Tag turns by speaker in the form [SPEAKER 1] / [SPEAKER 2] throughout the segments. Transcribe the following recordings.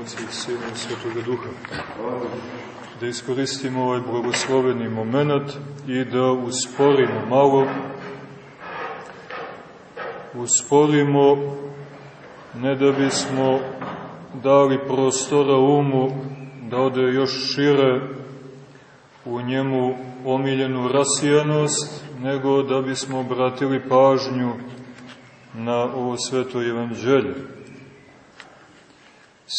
[SPEAKER 1] Otca i Sina i Svetoga Duha. Da iskoristimo ovaj blagosloveni moment i da usporimo malo, usporimo ne da bismo dali prostora umu da ode još šire u njemu omiljenu rasijanost, nego da bismo obratili pažnju na ovo sveto evanđelje.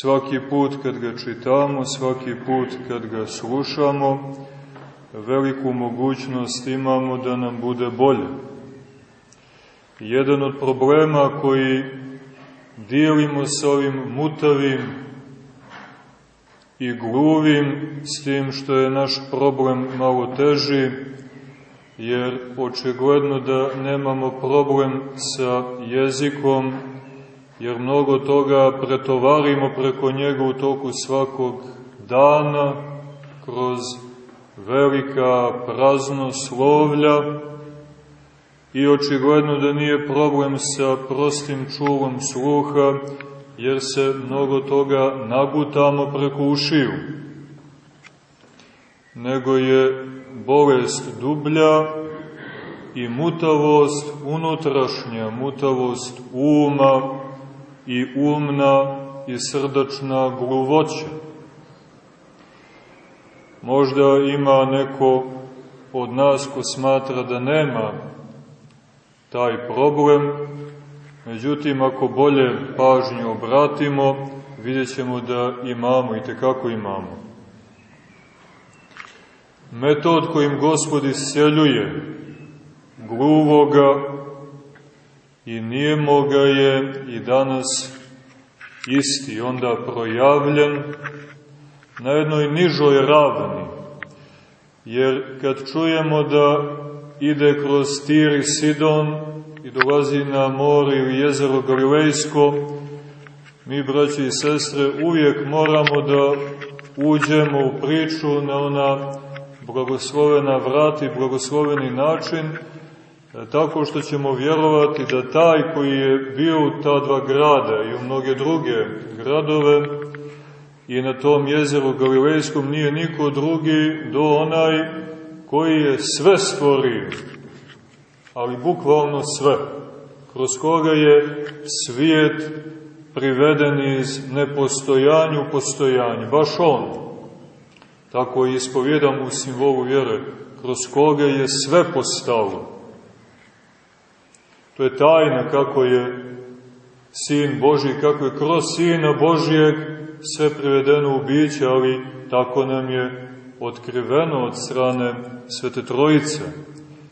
[SPEAKER 1] Svaki put kad ga čitamo, svaki put kad ga slušamo, veliku mogućnost imamo da nam bude bolje. Jedan od problema koji dijelimo sa ovim mutavim i gluvim, s tim što je naš problem malo teži, jer očigledno da nemamo problem sa jezikom, jer mnogo toga pretovarimo preko njega u toku svakog dana, kroz velika praznoslovlja i očigledno da nije problem sa prostim čulom sluha, jer se mnogo toga nagutamo preko ušiju, nego je bolest dublja i mutavost unutrašnja, mutavost uma i umna i srdačna gluvoća. Možda ima neko od nas ko smatra da nema taj problem, međutim ako bolje pažnju obratimo, vidjet ćemo da imamo i tekako imamo. Metod kojim Gospod isceljuje gluvoga i nijemoga je i danas isti, onda projavljen na jednoj nižoj ravni. Jer kad čujemo da ide kroz Tir i Sidon i dolazi na more ili jezero Galilejsko, mi, braći i sestre, uvijek moramo da uđemo u priču na ona blagoslovena vrata i blagosloveni način, tako što ćemo vjerovati da taj koji je bio u ta dva grada i u mnoge druge gradove i na tom jezeru Galilejskom nije niko drugi do onaj koji je sve stvorio, ali bukvalno sve, kroz koga je svijet priveden iz nepostojanja u postojanje, baš on. Tako je ispovjedam u simbolu vjere, kroz koga je sve postalo. To je tajna kako je Sin Boži, kako je kroz Sina Božijeg sve privedeno u biće, ali tako nam je otkriveno od strane Svete Trojice.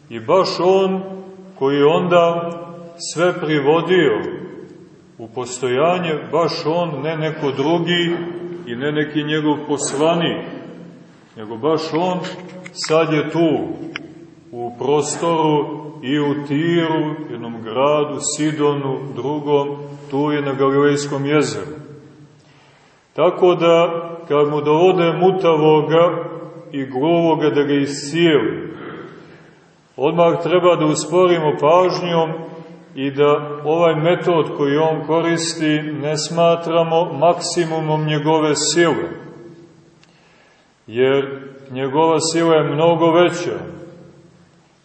[SPEAKER 1] I baš On koji onda sve privodio u postojanje, baš On, ne neko drugi i ne neki njegov poslanik, nego baš On sad je tu u prostoru i u Tiru, jednom gradu, Sidonu, drugom, tu je na Galilejskom jezeru. Tako da, kad mu dovode mutavoga i gluvoga da ga iscijeli, odmah treba da usporimo pažnjom i da ovaj metod koji on koristi ne smatramo maksimumom njegove sile. Jer njegova sila je mnogo veća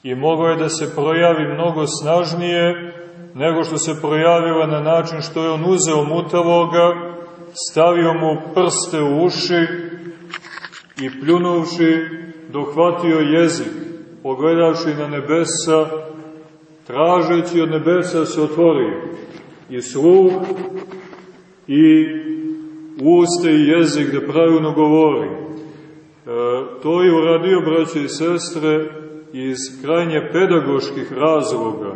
[SPEAKER 1] i moglo je da se projavi mnogo snažnije nego što se projavila na način što je on uzeo mutavoga, stavio mu prste u uši i pljunuvši dohvatio jezik, pogledavši na nebesa, tražeći od nebesa da se otvori i sluh i uste i jezik da pravilno govori. E, to je uradio, braće i sestre, iz krajnje pedagoških razloga,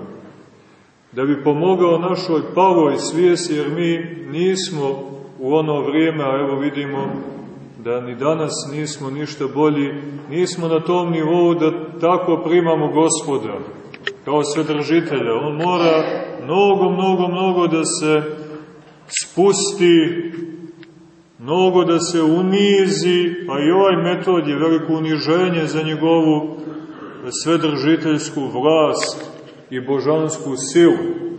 [SPEAKER 1] da bi pomogao našoj pavoj svijesti, jer mi nismo u ono vrijeme, a evo vidimo da ni danas nismo ništa bolji, nismo na tom nivou da tako primamo gospoda, kao svedržitelja. On mora mnogo, mnogo, mnogo da se spusti, mnogo da se unizi, a i ovaj metod je veliko uniženje za njegovu svedržiteljsku vlast i božansku silu,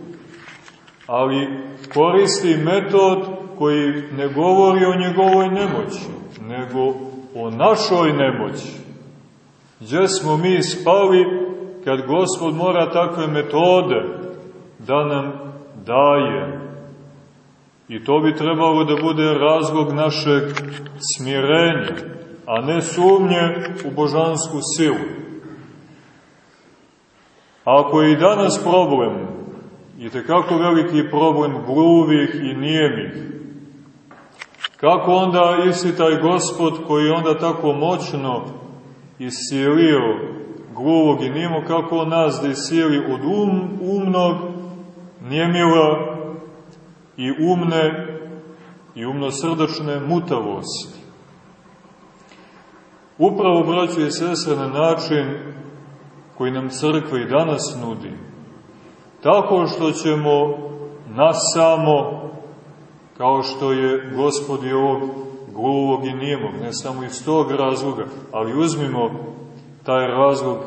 [SPEAKER 1] ali koristi metod koji ne govori o njegovoj nemoći, nego o našoj nemoći. Gdje smo mi spali kad Gospod mora takve metode da nam daje. I to bi trebalo da bude razlog našeg smirenja, a ne sumnje u božansku silu. Ako je i danas problem, i tekako veliki problem gluvih i nijemih, kako onda isti taj gospod koji onda tako moćno isilio gluvog i nijemo, kako on nas da isili od um, umnog nijemila i umne i umnosrdačne mutavosti. Upravo, braćo i sestre, na način koji nam crkva i danas nudi, tako što ćemo nas samo, kao što je gospod i ovog gluvog i nijemog, ne samo iz tog razloga, ali uzmimo taj razlog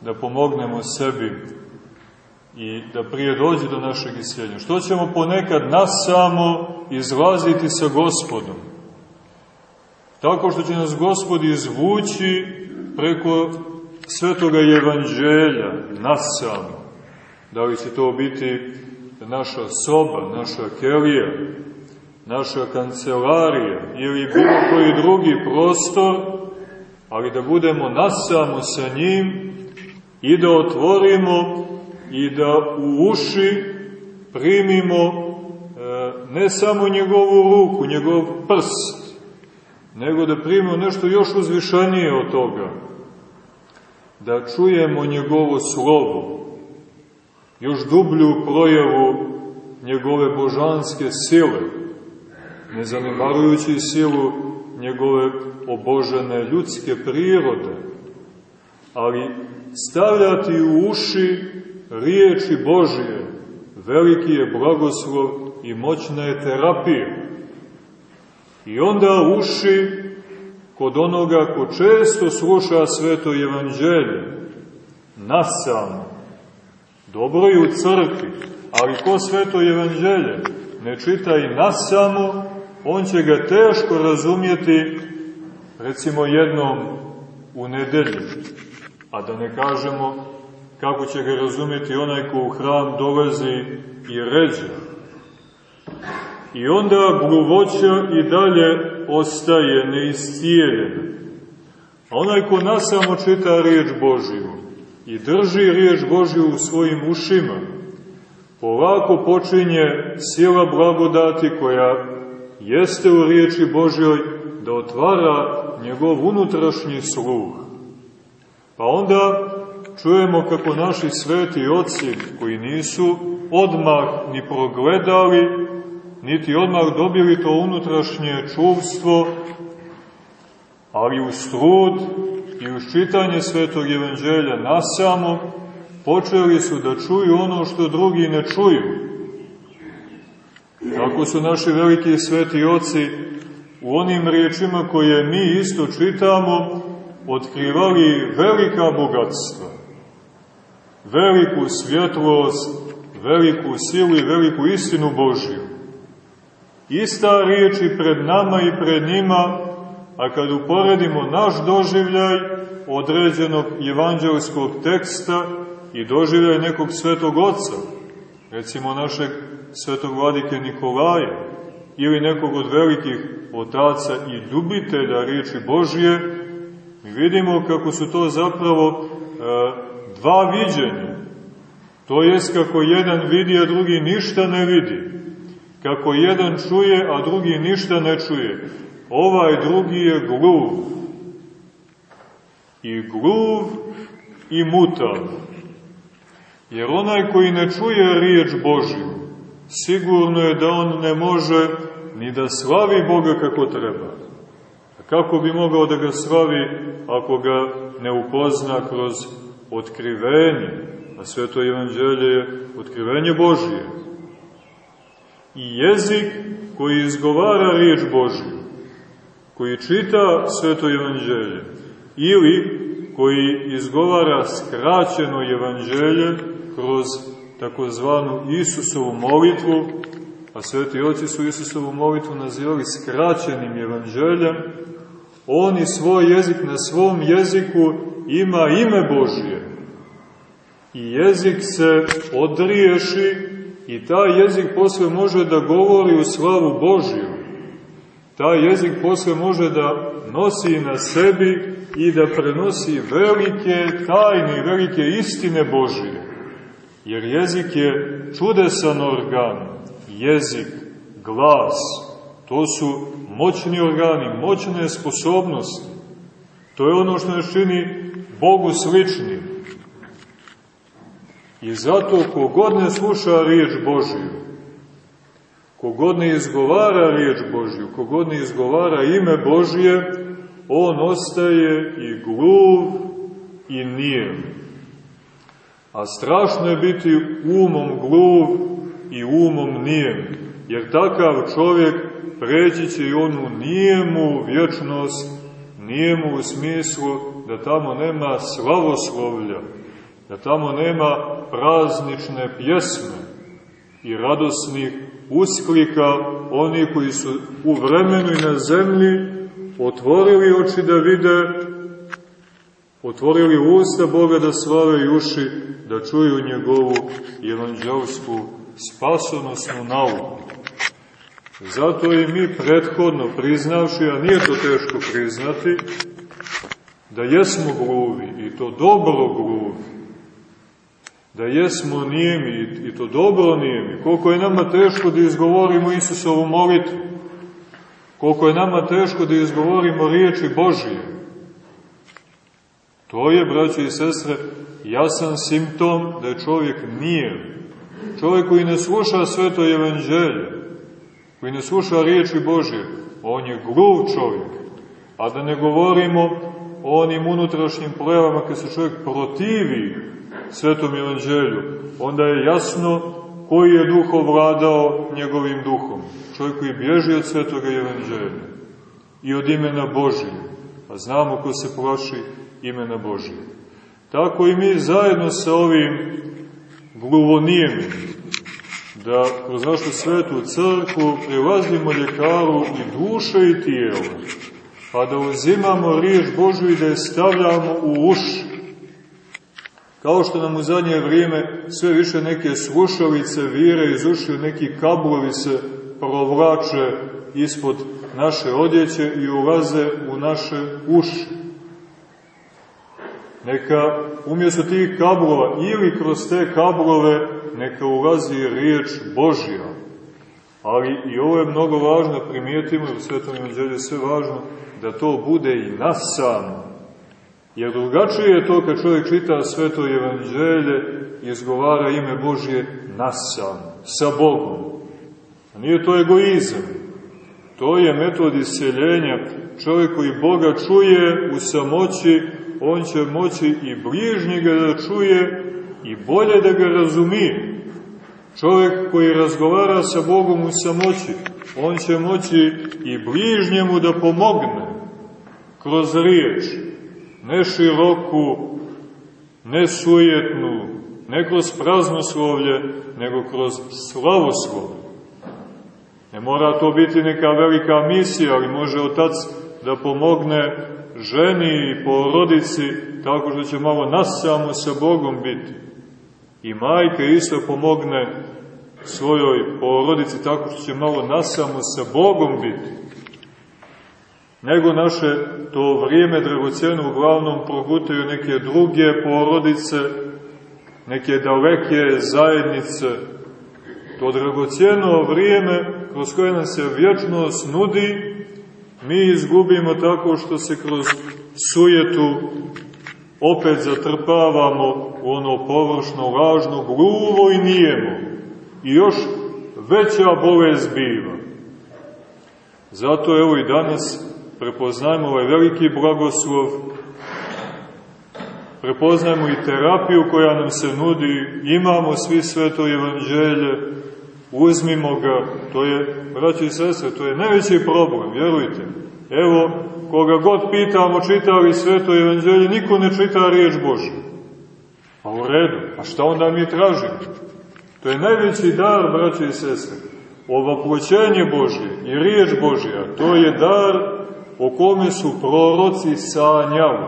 [SPEAKER 1] da pomognemo sebi i da prije dođe do našeg isjeljenja. Što ćemo ponekad nas samo izlaziti sa gospodom? Tako što će nas gospod izvući preko svetoga evanđelja, nas samo. Da li će to biti naša soba, naša kelija, naša kancelarija ili bilo koji drugi prostor, ali da budemo nasamo sa njim i da otvorimo i da u uši primimo e, ne samo njegovu ruku, njegov prst, nego da primimo nešto još uzvišenije od toga, da čujemo njegovo slovo, još dublju projavu njegove božanske sile, ne zanemarujući silu njegove obožene ljudske prirode, ali stavljati u uši riječi Božije, veliki je blagoslov i moćna je terapija. I onda uši kod onoga ko često sluša sveto evanđelje, nasamo, dobro i u crkvi, ali ko sveto evanđelje ne čita i nasamo, on će ga teško razumjeti, recimo jednom u nedelju, a da ne kažemo kako će ga razumjeti onaj ko u hram dolazi i ređa. I onda gluvoća i dalje ostaje neiscijeljena. A onaj ko nasamo čita riječ Božiju i drži riječ Božiju u svojim ušima, polako počinje sila blagodati koja jeste u riječi Božjoj da otvara njegov unutrašnji sluh. Pa onda čujemo kako naši sveti oci, koji nisu odmah ni progledali, niti odmah dobili to unutrašnje čuvstvo, ali uz trud i uz čitanje svetog evanđelja nasamo, počeli su da čuju ono što drugi ne čuju. Kako su naši veliki sveti oci u onim riječima koje mi isto čitamo, otkrivali velika bogatstva, veliku svjetlost, veliku silu i veliku istinu Božju. Ista riječ i pred nama i pred njima, a kad uporedimo naš doživljaj određenog evanđelskog teksta i doživljaj nekog svetog oca, recimo našeg svetog vladike Nikolaja, ili nekog od velikih otaca i ljubitelja riječi Božje, mi vidimo kako su to zapravo e, dva viđenja. To jest kako jedan vidi, a drugi ništa ne vidi. Kako jedan čuje, a drugi ništa ne čuje. Ovaj drugi je gluv. I gluv i mutav. Jer onaj koji ne čuje riječ Božju, sigurno je da on ne može ni da slavi Boga kako treba. A kako bi mogao da ga slavi ako ga ne upozna kroz otkrivenje? A sveto evanđelje je otkrivenje Božije. I jezik koji izgovara riječ Božju, koji čita sveto evanđelje, ili koji izgovara skraćeno evanđelje kroz takozvanu Isusovu molitvu, a sveti oci su Isusovu molitvu nazivali skraćenim evanđeljem, oni svoj jezik na svom jeziku ima ime Božije. I jezik se odriješi i taj jezik posle može da govori u slavu Božiju. Taj jezik posle može da nosi na sebi i da prenosi velike tajne, velike istine Božije. Jer jezik je čudesan organ, jezik, glas, to su moćni organi, moćne sposobnosti. To je ono što nas čini Bogu slični. I zato kogod ne sluša riječ Božiju, kogod ne izgovara riječ Božju, kogod ne izgovara ime Božije, on ostaje i gluv i nijem. A strašno je biti umom gluv i umom nijem, jer takav čovjek preći će i onu nijemu vječnost, nijemu u smislu da tamo nema slavoslovlja, da tamo nema praznične pjesme i radosnih usklika oni koji su u vremenu i na zemlji otvorili oči da vide, otvorili usta Boga da slave i uši, da čuju njegovu evanđelsku spasonosnu nauku. Zato i mi prethodno priznavši, a nije to teško priznati, da jesmo gluvi i to dobro gluvi, da jesmo nijemi i to dobro nijemi, koliko je nama teško da izgovorimo Isusovu molitvu, koliko je nama teško da izgovorimo riječi Božije. To je, braći i sestre, jasan simptom da je čovjek nije. Čovjek koji ne sluša sveto evanđelje, koji ne sluša riječi Božije, on je gluv čovjek. A da ne govorimo onim unutrašnjim plevama kad se čovjek protivi svetom evanđelju, onda je jasno koji je duh ovladao njegovim duhom. Čovjek koji bježi od svetoga evanđelja i od imena Božije. A znamo ko se plaši imena Božije. Tako i mi zajedno sa ovim gluvonijem, da kroz našu svetu crkvu prilazimo ljekaru i duše i tijela, pa da uzimamo riječ Božju i da je stavljamo u uši. Kao što nam u zadnje vrijeme sve više neke slušalice vire iz uši, neki kablovi se provlače ispod naše odjeće i ulaze u naše uši. Neka umjesto tih kablova ili kroz te kablove neka ulazi riječ Božja. Ali i ovo je mnogo važno, primijetimo u Svetom Evanđelju sve važno, da to bude i nasano. Jer drugačije je to kad čovjek čita Sveto Evanđelje i izgovara ime Božje nasano, sa Bogom. A nije to egoizam. To je metod iseljenja. Čovjek koji Boga čuje u samoći, on će moći i bližnjega da čuje i bolje da ga razumije. Čovjek koji razgovara sa Bogom u samoći, on će moći i bližnjemu da pomogne kroz riječ, ne široku, ne sujetnu, ne kroz praznoslovlje, nego kroz slavoslovlje. Ne mora to biti neka velika misija, ali može otac da pomogne ženi i porodici tako što će malo nas samo sa Bogom biti. I majka isto pomogne svojoj porodici tako što će malo nas samo sa Bogom biti. Nego naše to vrijeme dragoceno uglavnom progutaju neke druge porodice, neke daleke zajednice. To dragocjeno vrijeme kroz koje nam se vječnost nudi, mi izgubimo tako što se kroz sujetu opet zatrpavamo u ono površno, lažno, gluvo i nijemo. I još veća bolest biva. Zato evo i danas prepoznajemo ovaj veliki blagoslov, prepoznajemo i terapiju koja nam se nudi, imamo svi sveto evanđelje, uzmimo ga, to je, braći i sestre, to je najveći problem, vjerujte. Evo, koga god pitamo čita li sveto evanđelje, niko ne čita riječ Božja. A u redu, a šta onda mi tražimo? To je najveći dar, braći i sestre. ovaploćenje Božje i riječ Božja, to je dar o kome su proroci sanjali.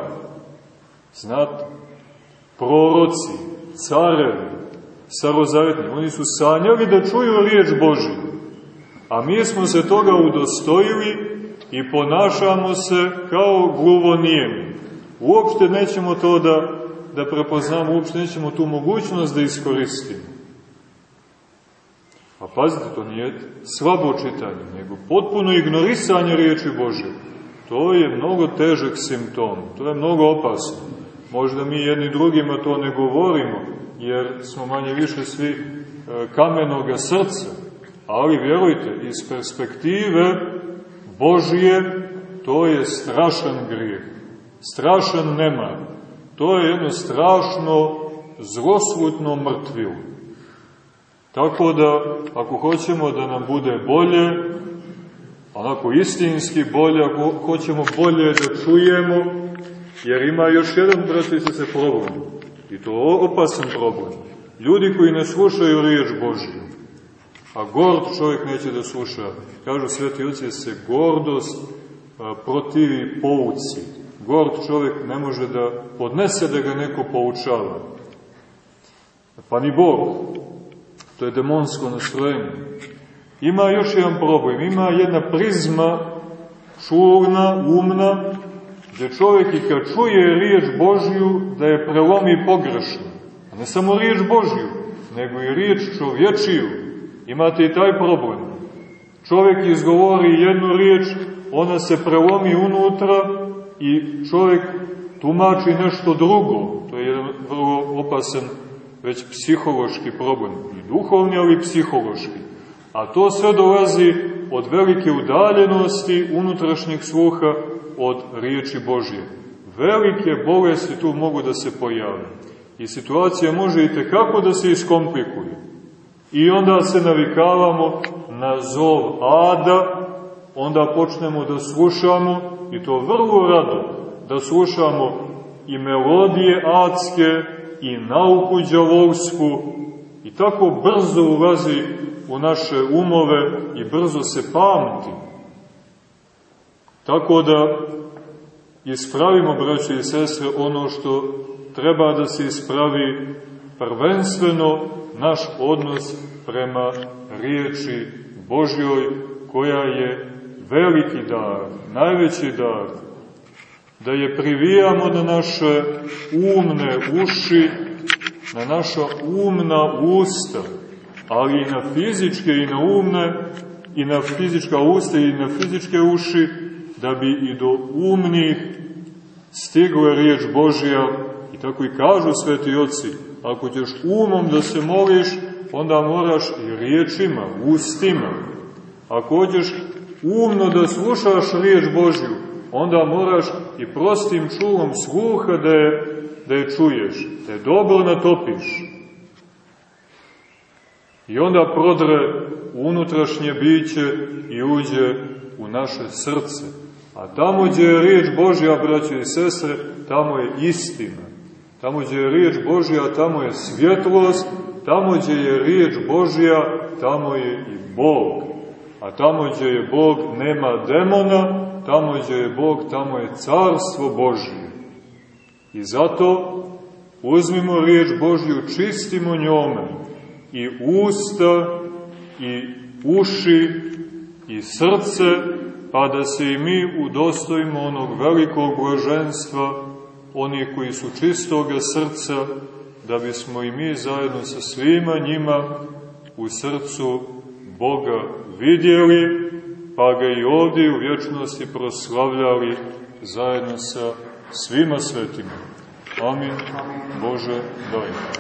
[SPEAKER 1] Znate, proroci, carevi, starozavetni, oni su sanjali da čuju riječ Božju. A mi smo se toga udostojili i ponašamo se kao gluvonijemi. Uopšte nećemo to da, da prepoznamo, uopšte nećemo tu mogućnost da iskoristimo. A pazite, to nije slabo čitanje, nego potpuno ignorisanje riječi Bože. To je mnogo težak simptom, to je mnogo opasno. Možda mi jedni drugima to ne govorimo, jer smo manje više svi e, kamenoga srca, ali vjerujte, iz perspektive Božije to je strašan grijeh, strašan nemar, to je jedno strašno zloslutno mrtvilo. Tako da, ako hoćemo da nam bude bolje, onako istinski bolje, ako hoćemo bolje da čujemo, jer ima još jedan, brate, se problem. I to opasan problem. Ljudi koji ne slušaju riječ Božju, a gord čovjek neće da sluša. Kažu sveti oci se gordost a, protivi pouci. Gord čovjek ne može da podnese da ga neko poučava. Pa ni Bog. To je demonsko nastrojenje. Ima još jedan problem. Ima jedna prizma čurna, umna, gde čovjek i kad čuje riječ Božju da je prelomi pogrešno. A ne samo riječ Božju, nego i riječ čovječiju Imate i taj problem. Čovjek izgovori jednu riječ, ona se prelomi unutra i čovjek tumači nešto drugo. To je jedan vrlo opasan već psihološki problem. I duhovni, ali psihološki. A to sve dolazi od velike udaljenosti unutrašnjeg sluha od riječi Božje. Velike bolesti tu mogu da se pojave. I situacija može i tekako da se iskomplikuje. I onda se navikavamo na zov ada, onda počnemo da slušamo, i to vrlo rado, da slušamo i melodije adske, i nauku džavolsku, i tako brzo ulazi u naše umove i brzo se pamti. Tako da ispravimo, braće i sestre, ono što treba da se ispravi prvenstveno naš odnos prema riječi Božjoj, koja je veliki dar, najveći dar, da je privijamo na naše umne uši, na naša umna usta, ali i na fizičke i na umne, i na fizička usta i na fizičke uši, da bi i do umnih stigla riječ Božja, i tako i kažu sveti oci, ako ćeš umom da se moliš, onda moraš i riječima, ustima. Ako hoćeš umno da slušaš riječ Božju, onda moraš i prostim čulom sluha da je, da je čuješ, da je dobro natopiš. I onda prodre unutrašnje biće i uđe u naše srce. A tamo gdje je riječ Božja, braće i sestre, tamo je istina. Tamo gdje je riječ Božja, tamo je svjetlost, tamo gdje je riječ Božja, tamo je i Bog. A tamo gdje je Bog nema demona, tamo gdje je Bog, tamo je carstvo Božje. I zato uzmimo riječ Božju, čistimo njome i usta, i uši, i srce, pa da se i mi udostojimo onog velikog blaženstva, oni koji su čistoga srca, da bismo i mi zajedno sa svima njima u srcu Boga vidjeli, pa ga i ovdje u vječnosti proslavljali zajedno sa svima svetima. Amin. Bože, daj.